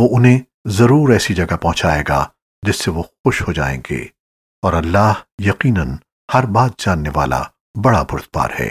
وہ انہیں ضرور ایسی جگہ پہنچائے گا جس سے وہ خوش ہو جائیں گے اور اللہ یقیناً ہر بات جاننے والا بڑا بردبار ہے۔